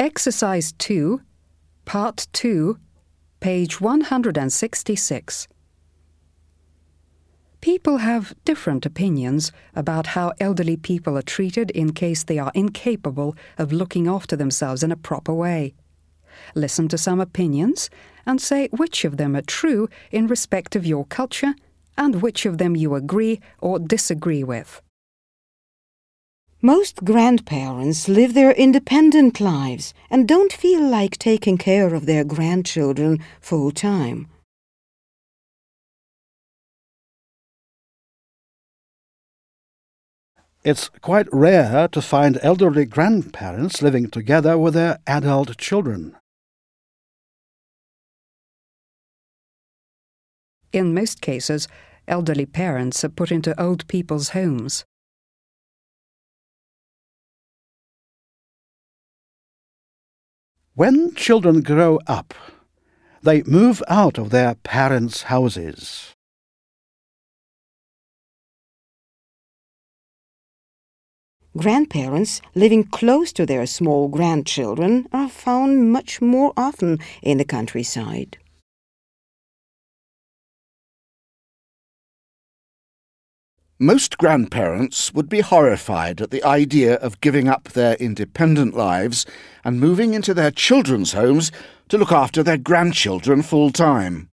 Exercise 2, Part 2, page 166. People have different opinions about how elderly people are treated in case they are incapable of looking after themselves in a proper way. Listen to some opinions and say which of them are true in respect of your culture and which of them you agree or disagree with. Most grandparents live their independent lives and don't feel like taking care of their grandchildren full time. It's quite rare to find elderly grandparents living together with their adult children. In most cases, elderly parents are put into old people's homes. When children grow up, they move out of their parents' houses. Grandparents living close to their small grandchildren are found much more often in the countryside. Most grandparents would be horrified at the idea of giving up their independent lives and moving into their children's homes to look after their grandchildren full time.